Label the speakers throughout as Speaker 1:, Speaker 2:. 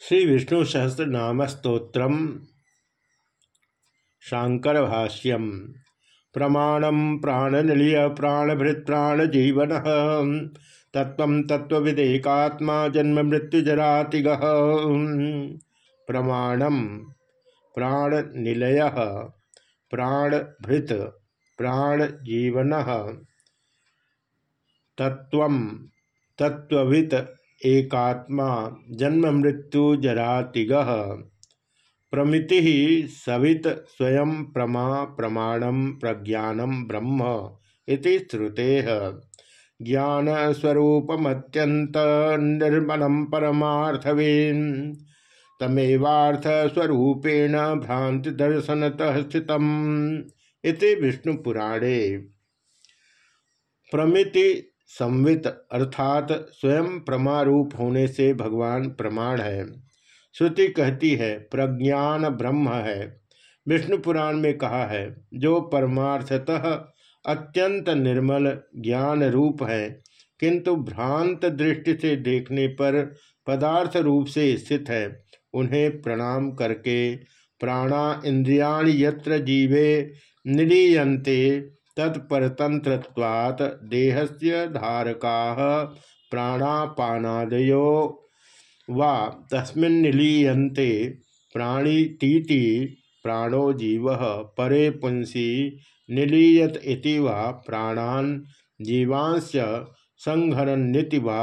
Speaker 1: श्री विष्णु सहस्रनाम स्त्रोत्र शांकर भाष्यम प्रमाणम प्राणनिलय प्राणभृत प्राणजीवन तत्व तत्विदेकात्मा जन्म मृत्युजरातिग प्रमाणम प्राणनिलय, प्राणभृत प्राणजीवन तत्व तत्वित एकात्मा जन्म मृत्यु जरातिग। प्रमिति सवित स्वयं प्रमा प्रमाणम प्रज्ञानम ब्रह्म इति श्रुते। ज्ञान स्वरूपमत्यंत निर्मलम परमार्थवीन। तमेवार्थ भ्रांति दर्शनतः स्थित इति विष्णुपुराणे। प्रमिति संवित अर्थात स्वयं प्रमारूप होने से भगवान प्रमाण है। श्रुति कहती है, प्रज्ञान ब्रह्म है। विष्णु पुराण में कहा है, जो परमार्थतः अत्यंत निर्मल, ज्ञान रूप है, किंतु भ्रांत दृष्टि से देखने पर पदार्थ रूप से स्थित है, उन्हें प्रणाम करके प्राणा इंद्रियाणि यत्र जीवे निलीयन्ते तत्परतंत्रवात् देहस्य धारका प्राणापानादयो वा प्राणीतीति प्राणो जीव परे पुंसी निलीयत इति वा प्राणान जीवांश संघरन्निति वा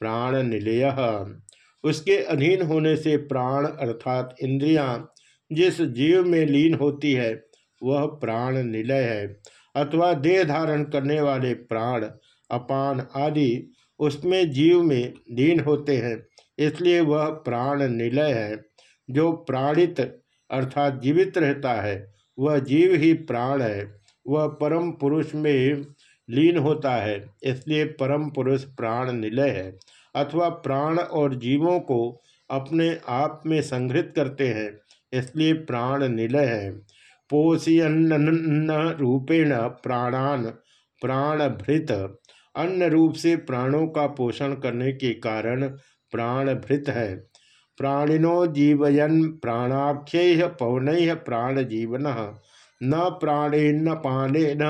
Speaker 1: प्राण निलय उसके अधीन होने से प्राण अर्थात इंद्रियाँ जिस जीव में लीन होती है, वह प्राण निलय है। अथवा देह धारण करने वाले प्राण, अपान आदि उसमें जीव में लीन होते हैं, इसलिए वह प्राण निलय है। जो प्राणित अर्थात जीवित रहता है, वह जीव ही प्राण है। वह परम पुरुष में लीन होता है, इसलिए परम पुरुष प्राण निलय है। अथवा प्राण और जीवों को अपने आप में संग्रहित करते हैं, इसलिए प्राण निलय है। पोषयन्न रूपेण प्राणान प्राणभृत। अन्न रूप से प्राणों का पोषण करने के कारण प्राणभृत है। प्राणिनो जीवयन प्राणाख्य पवन प्राण जीवन न प्राणेन पानेन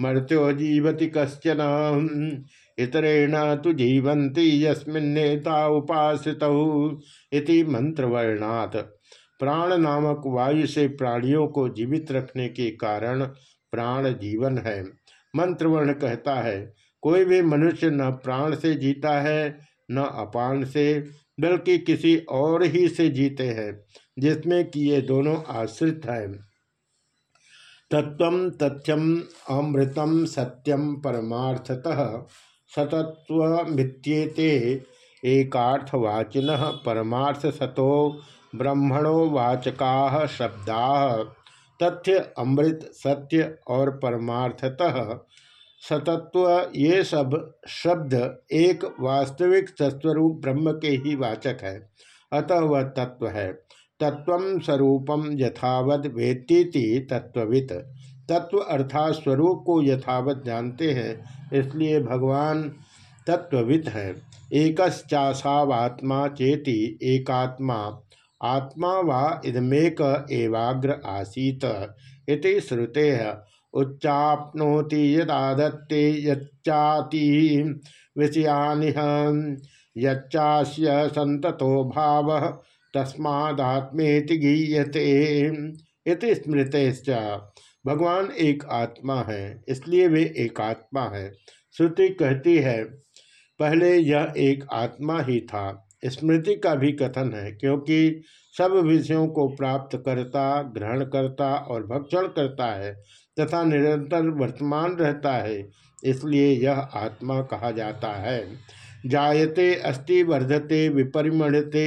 Speaker 1: मर्त्यो जीवति कश्चन। इतरेण तो जीवंती यस्मिन्नेता उपासित इति मंत्रवर्णात् प्राण नामक वायु से प्राणियों को जीवित रखने के कारण प्राण जीवन है। मंत्रवर्ण कहता है, कोई भी मनुष्य न प्राण से जीता है, न अपान से, बल्कि किसी और ही से जीते हैं, जिसमें कि ये दोनों आश्रित हैं। तत्व तथ्यम अमृतम सत्यम परमार्थतः सतत्व मित्येते एकार्थवाचिन परमार्थ सतो ब्रह्मणो वाचका शब्दा, तथ्य, अमृत, सत्य और परमार्थतः। सतत्व ये सब शब्द एक वास्तविक सस्वरूप ब्रह्म के ही वाचक है। अतः वह तत्व है। तत्व स्वरूपम यथावत वेत्ती तत्वित तत्व अर्थात स्वरूप को यथावत जानते हैं, इसलिए भगवान तत्ववित है। एकश्चाशावात्मा चेति एकात्मा आत्मा वा इदमेक एवाग्र आसीत। इति श्रुते, उच्चाप्नोति यदादत्ते यच्चाति विषयानिह, यच्चास्य संततो भाव तस्मात्मेति गीयते। इति स्मृत भगवान एक आत्मा है, इसलिए वे एक आत्मा है। श्रुति कहती है, पहले यह एक आत्मा ही था। स्मृति का भी कथन है, क्योंकि सब विषयों को प्राप्त करता, ग्रहण करता और भक्षण करता है तथा निरंतर वर्तमान रहता है, इसलिए यह आत्मा कहा जाता है। जायते अस्ति वर्धते विपरिमणते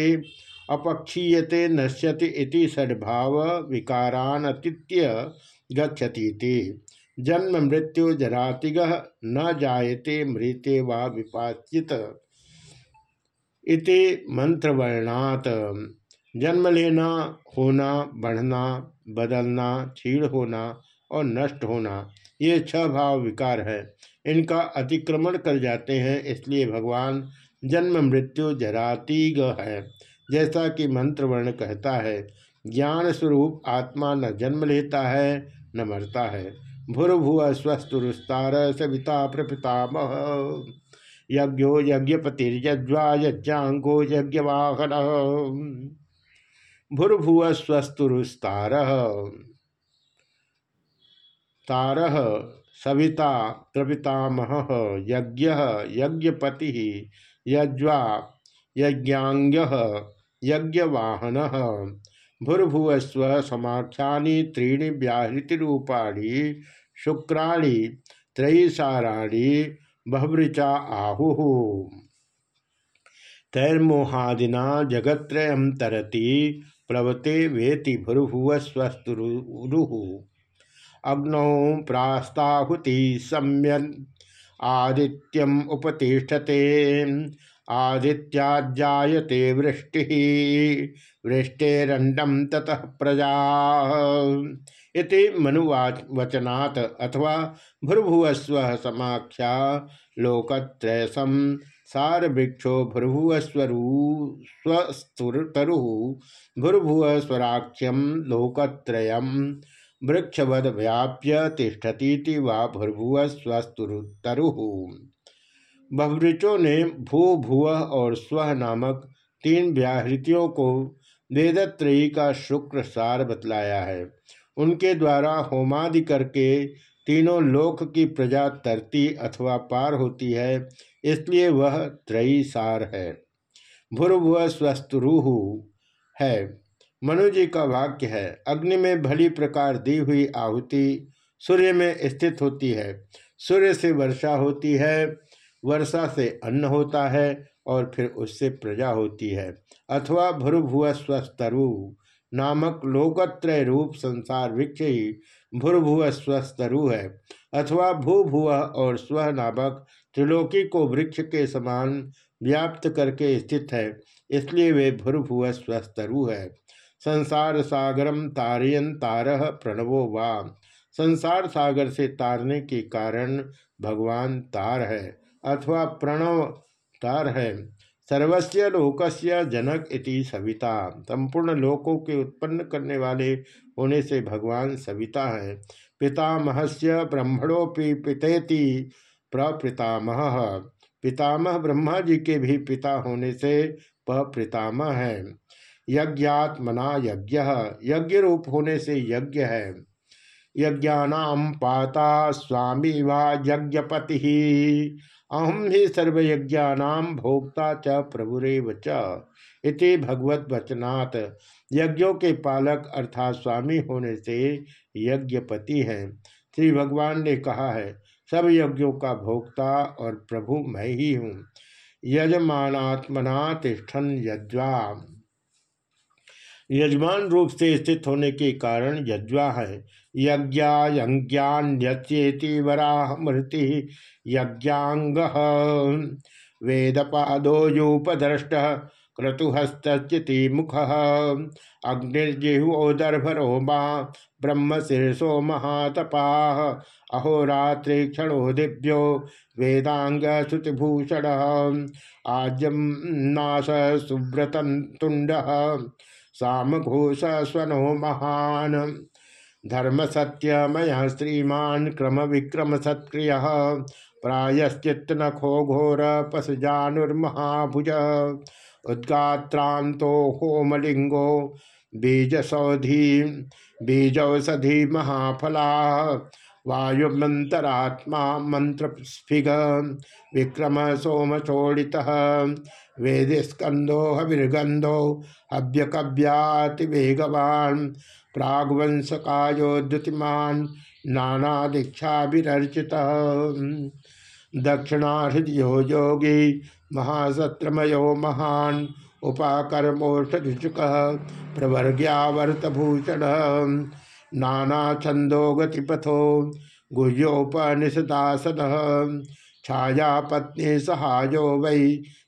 Speaker 1: अपक्षीयते नश्यति इति सद्भाव विकारान अतिथ्य गच्छती जन्म मृत्यु जरातिग न जायते मृते वा विपाचित इति मंत्रवर्णात। जन्म लेना, होना, बढ़ना, बदलना क्षीण होना और नष्ट होना, ये छह भाव विकार है। इनका अतिक्रमण कर जाते हैं, इसलिए भगवान जन्म मृत्यु जरातीग है। जैसा कि मंत्रवर्ण कहता है ज्ञान स्वरूप आत्मा न जन्म लेता है, न मरता है। भुर भुव स्वस्थ रुस्तार सविता प्रपितामह। यज्ञो यज्ञपतिर्यज्वा यज्ञांगो यज्ञवाहन भूर्भुव स्वस्तुरुस्तार तार सविता प्रपितामह यज्ञ यज्ञपति, यज्वा यज्ञांग यज्ञवाहन। भूर्भुवस्व समाख्या त्रीणि व्याहृतिरूपाणी, शुक्राणी, त्रयीसाराणी बहवृचा आहु। तैर्मोहादिना जगत्रय तरती प्लवते वेति भूर्भुवस्वस्तुरुः अग्नौ प्रास्ताहुति सम्य आदित्यम उपतिष्ठते। आदित्याजाते वृष्टि वृष्टेरंडम ततः प्रजा। इति मनुवचनात् अथवा भूर्भुवस्व समाख्या लोकत्रयसम सार वृक्षो भूर्भुवस्वरू स्वस्तुतरु भूर्भुव स्वराख्यम लोकत्रयम वृक्षवद व्याप्य तिष्ठती वा भूर्भुव बहुवृचों ने भू, भुव और स्व नामक तीन व्याहृतियों को वेदत्रयी का शुक्र सार बतलाया है। उनके द्वारा होमादि करके तीनों लोक की प्रजा तरती अथवा पार होती है, इसलिए वह त्रयी सार है। भूर्भुव स्वस्तुरुहु है। मनु जी का वाक्य है, अग्नि में भली प्रकार दी हुई आहुति सूर्य में स्थित होती है। सूर्य से वर्षा होती है वर्षा से अन्न होता है और फिर उससे प्रजा होती है। अथवा भूर्भुव स्वस्तरु नामक लोकत्रय रूप संसार वृक्ष ही भूर्भुव स्वस्तरु है। अथवा भू भुव और स्व नामक त्रिलोकी को वृक्ष के समान व्याप्त करके स्थित है, इसलिए वे भूर्भुव स्वस्तरु है। संसार सागरम तारयन तारह प्रणवो वा। संसार सागर से तारने के कारण भगवान तार है। अथवा प्रणव तार है। सर्वस्व लोकस्य जनक इति सविता। संपूर्ण लोकों के उत्पन्न करने वाले होने से भगवान सविता है। पितामहस्य ब्रह्मणोपि पितेति प्रपितामह। पितामह ब्रह्मा जी के भी पिता होने से पपितामह है। यज्ञात्मना यज्ञ। यज्ञ रूप होने से यज्ञ है। यज्ञानाम पाता स्वामी व यज्ञपति। अहम ही सर्वयज्ञानाम भोक्ता च प्रभुरेव च इति भगवत वचनात् यज्ञों के पालक अर्थात स्वामी होने से यज्ञपति हैं। श्री भगवान ने कहा है, सब यज्ञों का भोक्ता और प्रभु मैं ही हूँ। यजमानात्मना तिष्ठन यज्वा। यजमान रूप से स्थित होने के कारण यज्वा है। यज्ञायज्ञान्यचेति वराह मृति यज्ञांग वेदपादोजोपदृष्ट क्रतुहस्तचिति मुख ब्रह्म शीर्षो महातपा अहोरात्रि क्षणो दिव्यो वेदांग श्रुतिभूषण आज़म नाश सुव्रतन तुंड साम घोष स्वनो महान। धर्म सत्यमय श्रीमान क्रम विक्रम सत्क्रिय प्रायश्चित नखो घोर पशुजानुर्महाभुज उद्गात्रांतो होमलिंगो बीजसौधी, बीजौषधि महाफला वायुमंतरात्मा मंत्र स्फिग विक्रम सोम चोड़ित वेदिस्कंदो हविर्गंधो हव्यकव्याति वेगवान प्रागवंश कायोद्युतिमान नाना दीक्षा विरचित दक्षिणाहृदयो योगी महासत्रमयो महान उपाकर्मोषुक प्रवर्ग्यावर्तभूषण। नाना छंदो गतिपथो गुह्योपनिषदासन। छाया पत्नी सहायो वै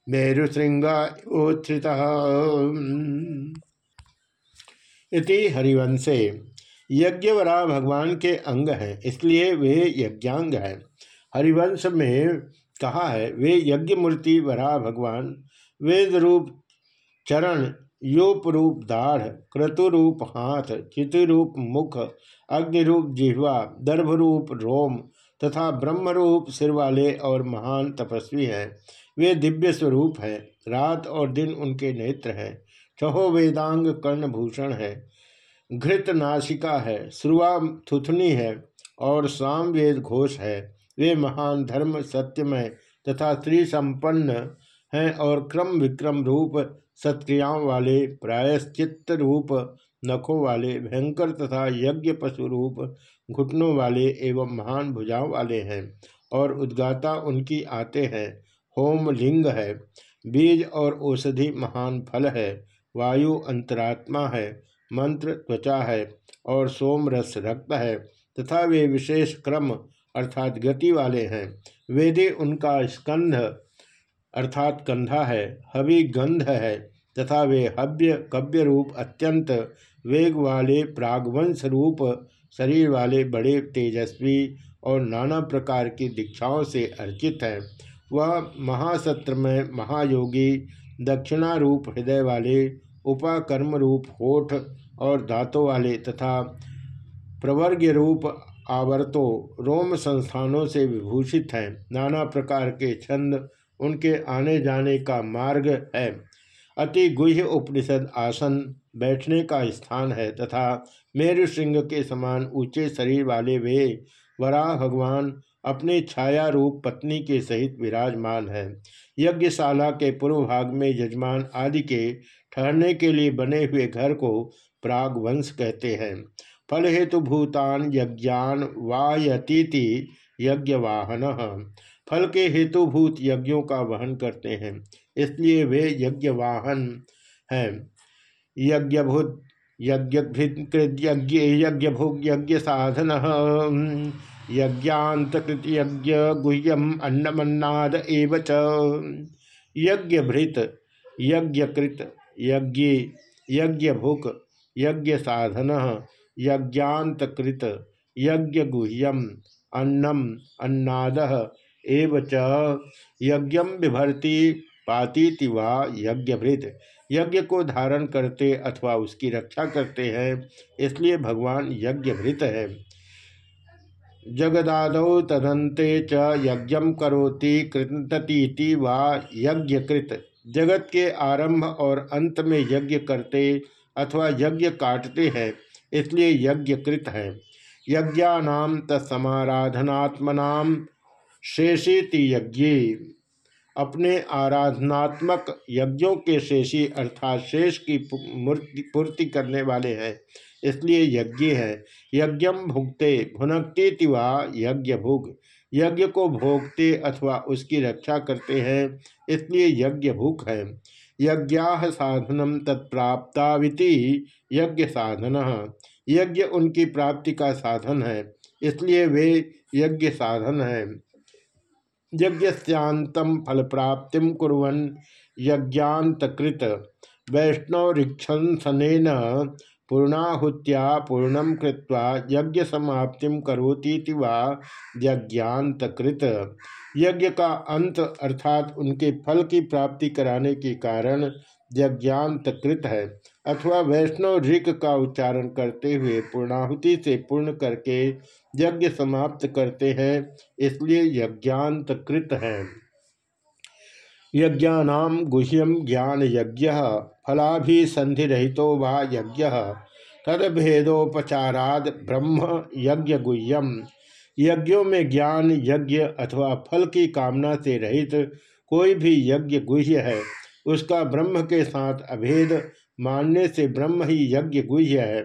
Speaker 1: मेरुशृंग उत्थित इति हरिवंशे। यज्ञवरा भगवान के अंग हैं, इसलिए वे यज्ञांग हैं। हरिवंश में कहा है, वे यज्ञ मूर्ति वरा भगवान वेद रूप चरण योप रूप दाढ़, क्रतुरूप हाथ, चितुरूप मुख, अग्निरूप जिह्वा, दर्भरूप रोम तथा ब्रह्मरूप सिर वाले और महान तपस्वी हैं। वे दिव्य स्वरूप हैं। रात और दिन उनके नेत्र हैं। छहो वेदांग कर्णभूषण है। घृत नासिका है श्रुआ थुथनी है और सामवेद घोष है। वे महान धर्म सत्यमय तथा स्त्री संपन्न हैं और क्रम विक्रम रूप सत्क्रियाओं वाले प्रायश्चित रूप नखों वाले, भयंकर तथा यज्ञ पशु रूप घुटनों वाले एवं महान भुजाओं वाले हैं और उद्गाता उनकी आते हैं। होम लिंग है, बीज और औषधि महान फल है। वायु अंतरात्मा है, मंत्र त्वचा है और सोम रस रक्त है तथा वे विशेष क्रम अर्थात गति वाले हैं। वेदे उनका स्कंध अर्थात कंधा है, हवि गंध है तथा वे हव्य कव्य रूप अत्यंत वेग वाले प्रागवंश रूप शरीर वाले बड़े तेजस्वी और नाना प्रकार की दीक्षाओं से अर्चित हैं। वह महासत्र में महायोगी दक्षिणारूप हृदय वाले उपाकर्म रूप होठ और धातों वाले तथा प्रवर्ग्य रूप आवर्तो रोम संस्थानों से विभूषित हैं। नाना प्रकार के छंद उनके आने जाने का मार्ग है। अति गुह्य उपनिषद आसन बैठने का स्थान है तथा मेरु सिंह के समान ऊँचे शरीर वाले वे वराह भगवान अपने छाया रूप पत्नी के सहित विराजमान है। यज्ञशाला के पूर्व भाग में यजमान आदि के ठहरने के लिए बने हुए घर को प्राग वंश कहते हैं। फल हेतु भूतान यज्ञान वायतीति यज्ञ वाहन फल के हेतुभूत यज्ञों का वहन करते हैं, इसलिए वे यज्ञ वाहन हैं। यज्ञभूत यज्ञ यज्ञ भोग यज्ञ साधन यज्ञातकृत यज्ञ गुह्यम अन्नमन्नाद एव यज्ञभृत, यज्ञकृत यज्ञ यज्ञ भुक यज्ञ साधन यज्ञातकृत यज्ञ गुह्यम अन्नम, अन्नाद, एव यज्ञ बिभर्ति पाती वा यज्ञभृत। यज्ञ को धारण करते अथवा उसकी रक्षा करते हैं, इसलिए भगवान यज्ञभृत है। जगदाद तदंते च यज्ञ करोति कृततीति वा यज्ञकृत। जगत के आरंभ और अंत में यज्ञ करते अथवा यज्ञ काटते हैं, इसलिए यज्ञकृत है। यज्ञानाम तत्समाराधनात्मना शेषीति यज्ञ। अपने आराधनात्मक यज्ञों के शेषी अर्थात शेष की पूर्ति करने वाले हैं, इसलिए यज्ञ है। यज्ञम भुगते भुनकते तिवा यज्ञ भुग यज्ञ को भोगते अथवा उसकी रक्षा करते हैं, इसलिए यज्ञ भूख है। यज्ञा साधनम तत्प्राप्ताविति यज्ञ साधन। यज्ञ उनकी प्राप्ति का साधन है, इसलिए वे यज्ञ साधन है। यज्ञस्यांतम फल प्राप्ति कुरन यज्ञातकृत वैष्णवरीक्षन पूर्णाहुत्या पूर्णम कृत्वा यज्ञ समाप्ति करोती वा यज्ञातकृत यज्ञ का अंत अर्थात उनके फल की प्राप्ति कराने के कारण यज्ञातकृत है, अथवा वैष्णव ऋक का उच्चारण करते हुए पूर्णाहुति से पूर्ण करके यज्ञ समाप्त करते हैं, इसलिए यज्ञांतकृत है। यज्ञानाम गुह्यम ज्ञान यज्ञ फलाभिसंधिहितो वा यज्ञ। तदभेदोपचाराद ब्रह्म यज्ञ गुह्यम यज्ञों में ज्ञान, यज्ञ अथवा फल की कामना से रहित कोई भी यज्ञ गुह्य है, उसका ब्रह्म के साथ अभेद मानने से ब्रह्म ही यज्ञ गुह्य है।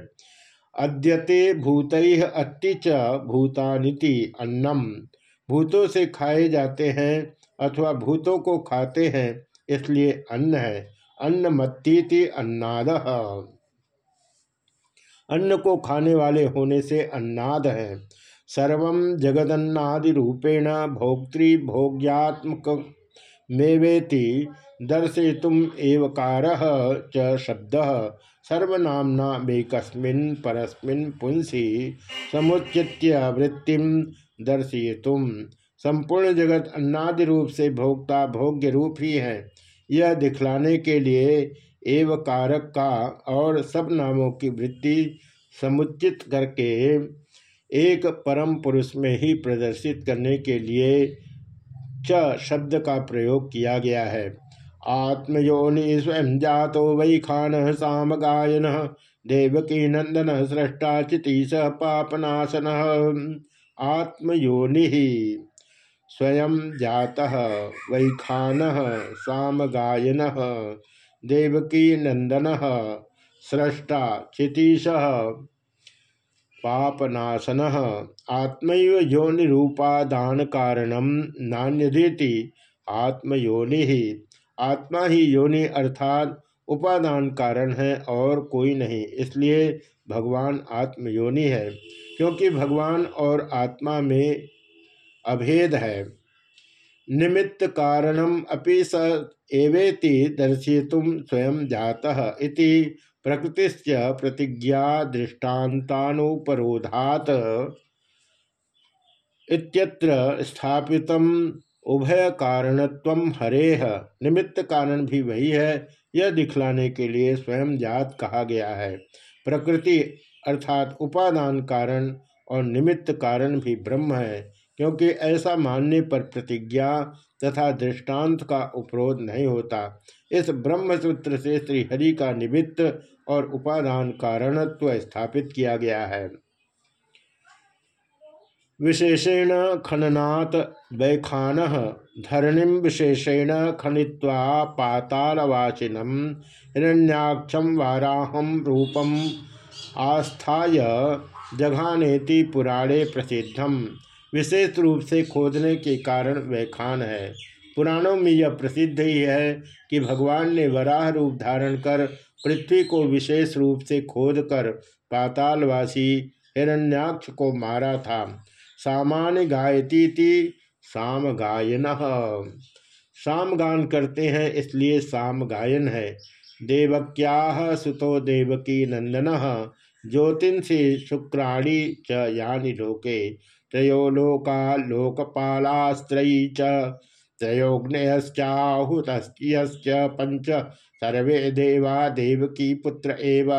Speaker 1: अद्यते भूत अति च भूतानिति अन्नम। भूतों से खाए जाते हैं अथवा भूतों को खाते हैं, इसलिए अन्न है। अन्न मत्ती अन्नाद। अन्न को खाने वाले होने से अन्नाद है। सर्व जगदन्नादि रूपेण भोक्तृ भोग्यात्मक मेवेति दर्शयितुम एवकार च शब्द। सर्वनामना बेकस्मिन् परस्मिन् पुंसी समुचित्य वृत्ति दर्शयितुम। संपूर्ण जगत अन्नादि रूप से भोक्ता भोग्य रूप ही है। यह दिखलाने के लिए एव कारक का और सब नामों की वृत्ति समुचित करके एक परम पुरुष में ही प्रदर्शित करने के लिए च शब्द का प्रयोग किया गया है। आत्मयोनि स्वयं जातो वै खान साम गायन देवकी नंदन सृष्टा चिति स पापनाशन। आत्मयोनि स्वयं जाता, वैखान साम गायन देवकी नंदन सृष्टा चितीश, पापनाशन, आत्मैव योनिरूपादान कारणम नान्यदेति आत्मयोनि। ही आत्मा ही योनि अर्थात उपादान कारण है और कोई नहीं, इसलिए भगवान आत्मयोनि है, क्योंकि भगवान और आत्मा में अभेद है। निमित्त कारणम अपि स एवेति दर्शयितुम स्वयं जाता इति प्रकृतिश्च प्रतिज्ञा दृष्टान्तानुपरोधात इत्यत्र स्थापितम उभय कारणत्व हरेह निमित्त कारण भी वही है, यह दिखलाने के लिए स्वयं जात कहा गया है। प्रकृति अर्थात उपादान कारण और निमित्त कारण भी ब्रह्म है। क्योंकि ऐसा मानने पर प्रतिज्ञा तथा दृष्टांत का उपरोध नहीं होता। इस ब्रह्मसूत्र से श्रीहरि का निमित्त और उपादान कारणत्व स्थापित किया गया है। विशेषेण खननात् वैखान धरणिम विशेषेण खनित्वा पातालवाचिनम हिरण्याक्षम वाराहम रूपम आस्थाय जघानेति पुराणे प्रसिद्धम। विशेष रूप से खोदने के कारण वैखान है। पुराणों में यह प्रसिद्ध ही है कि भगवान ने वराह रूप धारण कर पृथ्वी को विशेष रूप से खोद कर पातालवासी हिरण्याक्ष को मारा था। सामान्य गायती थी, साम गायन। साम गान करते हैं, इसलिए साम गायन है। देवक्या सुतो देवकी नंदन ज्योतिषि शुक्राणी च यानि लोके। त्रयो लोका लोकपालास्त्रयी च। त्रयोग्नयश्चाहुत पंच सर्वे देवा देवकी पुत्र एव।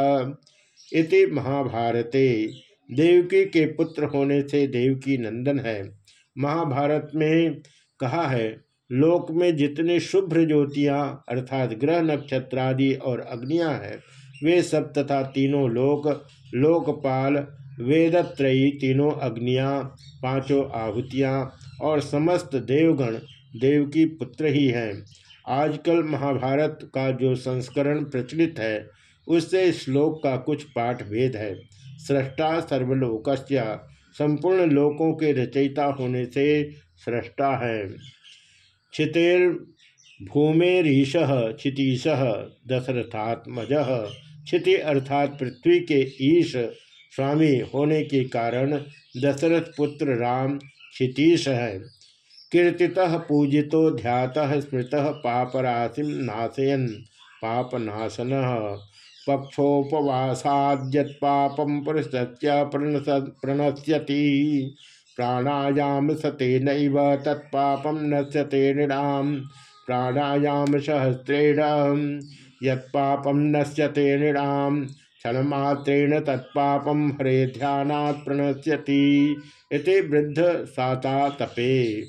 Speaker 1: इति महाभारते। देवकी के पुत्र होने से देवकी नंदन है। महाभारत में कहा है, लोक में जितने शुभ्र ज्योतियाँ अर्थात ग्रह नक्षत्रादि और अग्नियाँ हैं, वे सब तथा तीनों लोक, लोकपाल वेदत्रयी तीनों अग्नियाँ, पाँचों आहुतियाँ और समस्त देवगण देव की पुत्र ही हैं। आजकल महाभारत का जो संस्करण प्रचलित है, उससे श्लोक का कुछ पाठ भेद है। सृष्टा सर्वलोकस्य, संपूर्ण लोकों के रचयिता होने से सृष्टा है। क्षितेर भूमेरीश क्षितीश, दशरथात्मज, क्षिति अर्थात पृथ्वी के ईश स्वामी होने के कारण दशरथ पुत्र राम क्षितीश है। कीर्ति पूजितो ध्यात स्मृत पापराशिम नाशयन। पापनाशन। पक्षोपवासाद्यत्पापम पुरुषस्य प्रणश्यति प्राणायाम सते नैव नश्यते नृणाम प्राणायाम सहस्रेण। यत्पापम नश्यते नृणाम क्षणमात्रेण तत्पापम हरे ध्यानात् प्रणश्यति इति वृद्ध साता तपे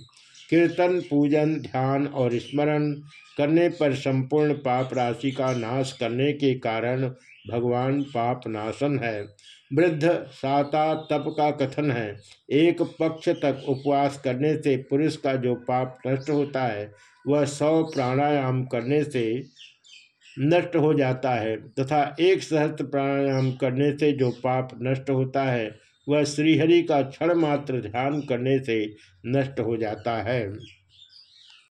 Speaker 1: कीर्तन, पूजन, ध्यान और स्मरण करने पर संपूर्ण पाप राशि का नाश करने के कारण भगवान पाप नाशन है। वृद्ध साता तप का कथन है। एक पक्ष तक उपवास करने से पुरुष का जो पाप नष्ट होता है, वह सौ प्राणायाम करने से नष्ट हो जाता है तथा एक सहस्त्र प्राणायाम करने से जो पाप नष्ट होता है, वह श्रीहरि का क्षण मात्र ध्यान करने से नष्ट हो जाता है।